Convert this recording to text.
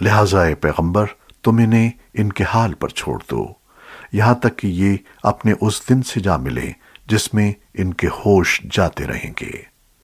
لہٰذا اے پیغمبر، تم انہیں ان کے حال پر چھوڑ دو۔ یہاں تک کہ یہ اپنے اس دن سے جا ملیں جس میں ان کے ہوش جاتے رہیں گے۔